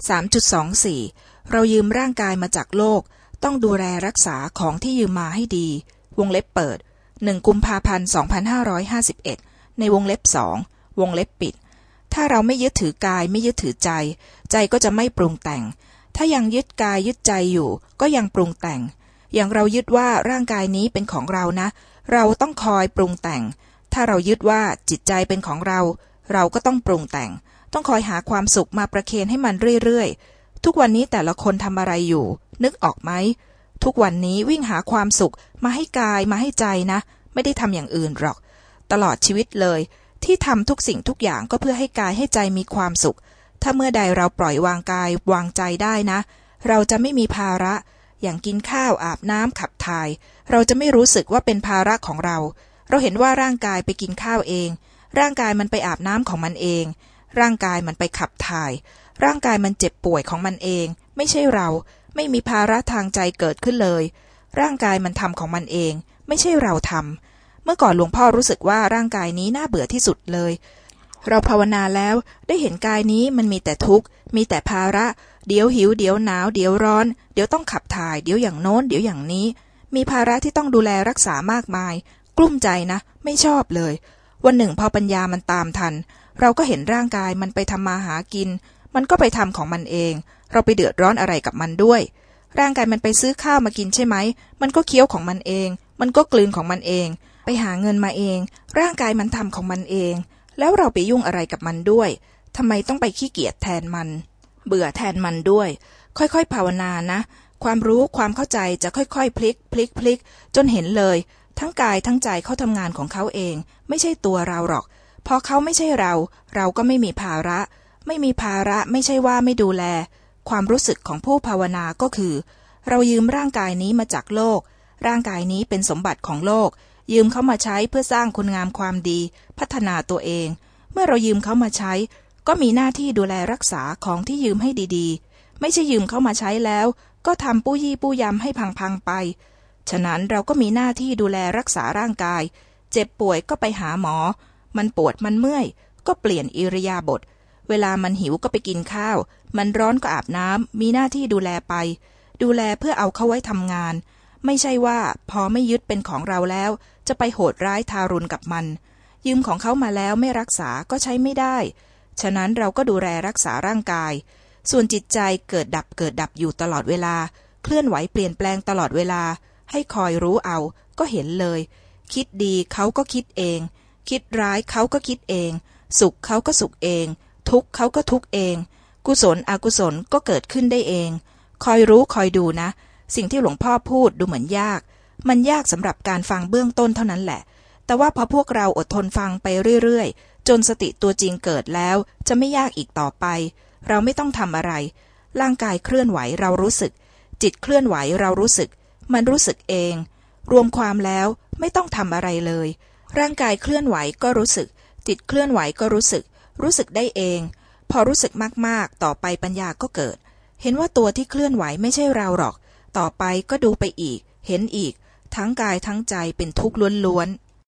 3.24 เรายืมร่างกายมาจากโลก ต้องดูแลรักษาของที่ยืมมาให้ดี วงเล็บเปิด 1 กุมภาพันธ์ 2551 ในวงเล็บสองวงเล็บปิด ถ้าเราไม่ยึดถือกายไม่ยึดถือใจ ใจก็จะไม่ปรุงแต่ง ถ้ายังยึดกายยึดใจอยู่ ก็ยังปรุงแต่ง อย่างเรายึดว่าร่างกายนี้เป็นของเรานะ เราต้องคอยปรุงแต่ง ถ้าเรายึดว่าจิตใจเป็นของเรา เราก็ต้องปรุงแต่ง ต้องคอยหาความสุขมาประเคนให้มันเรื่อยๆ ทุกวันนี้แต่ละคนทำอะไรอยู่ นึกออกไหม ทุกวันนี้วิ่งหาความสุขมาให้กายมาให้ใจนะ ไม่ได้ทำอย่างอื่นหรอก ตลอดชีวิตเลย ที่ทำทุกสิ่งทุกอย่างก็เพื่อให้กายให้ใจมีความสุข ถ้าเมื่อใดเราปล่อยวางกายวางใจได้นะ เราจะไม่มีภาระ อย่างกินข้าวอาบน้ำขับถ่าย เราจะไม่รู้สึกว่าเป็นภาระของเรา เราเห็นว่าร่างกายไปกินข้าวเอง ร่างกายมันไปอาบน้ำของมันเอง ร่างกายมันไปขับถ่าย ร่างกายมันเจ็บป่วยของมันเอง ไม่ใช่เรา ไม่มีภาระทางใจเกิดขึ้นเลย ร่างกายมันทำของมันเอง ไม่ใช่เราทำเมื่อก่อนหลวงพ่อรู้สึกว่าร่างกายนี้น่าเบื่อที่สุดเลย เราภาวนาแล้วได้เห็นกายนี้มันมีแต่ทุกข์ มีแต่ภาระ เดี๋ยวหิว เดี๋ยวหนาว เดี๋ยวร้อน เดี๋ยวต้องขับถ่าย เดี๋ยวอย่างโน้น เดี๋ยวอย่างนี้ มีภาระที่ต้องดูแลรักษามากมาย กลุ้มใจนะ ไม่ชอบเลย วันหนึ่งพอปัญญามันตามทัน เราก็เห็นร่างกายมันไปทำมาหากิน มันก็ไปทำของมันเอง เราไปเดือดร้อนอะไรกับมันด้วย ร่างกายมันไปซื้อข้าวมากินใช่ไหม มันก็เคี้ยวของมันเอง มันก็กลืนของมันเอง ไปหาเงินมาเอง ร่างกายมันทำของมันเอง แล้วเราไปยุ่งอะไรกับมันด้วยทำไมต้องไปขี้เกียจแทนมัน เบื่อแทนมันด้วย ค่อยๆภาวนานะ ความรู้ความเข้าใจจะค่อยๆ พลิก พลิกพลิกจนเห็นเลย ทั้งกายทั้งใจเขาทำงานของเขาเอง ไม่ใช่ตัวเราหรอก พอเขาไม่ใช่เรา เราก็ไม่มีภาระ ไม่มีภาระไม่ใช่ว่าไม่ดูแล ความรู้สึกของผู้ภาวนาก็คือ เรายืมร่างกายนี้มาจากโลก ร่างกายนี้เป็นสมบัติของโลก ยืมเขามาใช้เพื่อสร้างคุณงามความดี พัฒนาตัวเอง เมื่อเรายืมเขามาใช้ ก็มีหน้าที่ดูแลรักษาของที่ยืมให้ดีๆ ไม่ใช่ยืมเขามาใช้แล้ว ก็ทำปู้ยี่ปู้ยำให้พังๆไป ฉะนั้นเราก็มีหน้าที่ดูแลรักษาร่างกาย เจ็บป่วยก็ไปหาหมอ มันปวดมันเมื่อย ก็เปลี่ยนอิริยาบถเวลามันหิวก็ไปกินข้าว มันร้อนก็อาบน้ำมีหน้าที่ดูแลไป ดูแลเพื่อเอาเข้าไว้ทำงาน ไม่ใช่ว่าพอไม่ยึดเป็นของเราแล้ว จะไปโหดร้ายทารุณกับมัน ยืมของเขามาแล้วไม่รักษาก็ใช้ไม่ได้ ฉะนั้นเราก็ดูแลรักษาร่างกาย ส่วนจิตใจเกิดดับเกิดดับอยู่ตลอดเวลา เคลื่อนไหวเปลี่ยนแปลงตลอดเวลา ให้คอยรู้เอา ก็เห็นเลย คิดดีเขาก็คิดเอง คิดร้ายเขาก็คิดเอง สุขเขาก็สุขเอง ทุกเขาก็ทุกเอง กุศลอกุศลก็เกิดขึ้นได้เอง คอยรู้คอยดูนะ สิ่งที่หลวงพ่อพูดดูเหมือนยาก มันยากสำหรับการฟังเบื้องต้นเท่านั้นแหละ แต่ว่าพอพวกเราอดทนฟังไปเรื่อยๆ จนสติตัวจริงเกิดแล้ว จะไม่ยากอีกต่อไป เราไม่ต้องทำอะไร ร่างกายเคลื่อนไหวเรารู้สึก จิตเคลื่อนไหวเรารู้สึก มันรู้สึกเอง รวมความแล้วไม่ต้องทำอะไรเลย ร่างกายเคลื่อนไหวก็รู้สึก จิตเคลื่อนไหวก็รู้สึก รู้สึกได้เอง พอรู้สึกมากๆ ต่อไปปัญญาก็เกิด เห็นว่าตัวที่เคลื่อนไหวไม่ใช่เราหรอก ต่อไปก็ดูไปอีก เห็นอีก ทั้งกายทั้งใจเป็นทุกข์ล้วนๆ